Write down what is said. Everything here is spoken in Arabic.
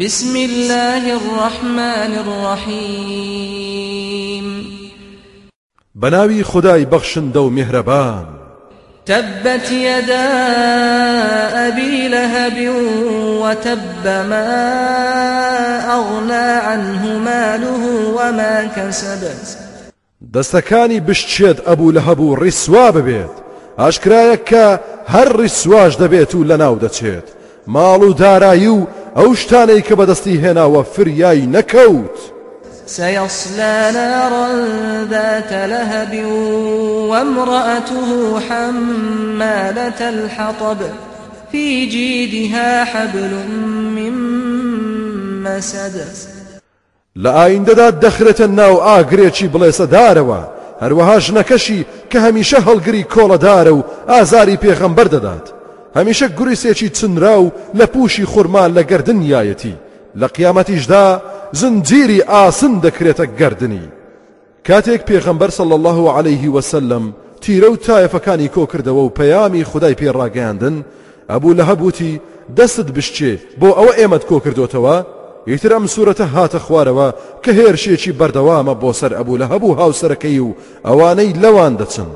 بسم الله الرحمن الرحيم. بناوي خداي بخشن دو مهربان. تبت يدا أبي لهب وتب ما أغنى عنه ماله وما كسب. دەستەکانی بشتێت ئەبوو لە هەبوو ڕیسوا ببێت. ئاشکرایە کە هەر ڕیسواش دەبێت و لە ناو دەچێت. ماڵ و دارایی و ئەو شتانەی کە بەدەستی هێناوە نەکەوت سيصلى نارا ذات لهب وامرأته حمالة الحطب. في جيدها حبل من مسد. لە ئایندەدا دەخرێتە ناو ئاگرێکی بڵێسەدارەوە هەروەها ژنەکەشی کە هەمیشە هەڵگری کۆڵەدارە و ئازاری پێغەمبەر دەدات هەمیشە گوریسێکی چنرا و لە پوشی خورمان لە گردنیایەتی لە قیامەتیشدا زنجیری ئاسن دەکرێتە گردنی. کاتێک پێغەمبەر صلی الله عليه وسلم تیرە و تایەفەکانی کۆ کردەوە و پەیامی خدای پێڕاگەاندن ئەبوو لە هەبووتی دەستت بشتێ بۆ ئەوە ئێمەت کۆ کردوتەوە؟ یتر ئەم سوورەتە هاتە خوارەوە کە هێرشێکی بەردەوامە بۆ سەر ئەبوو لە هەبوو هاوسەرەکەی و ئەوانەی لەوان دەچن.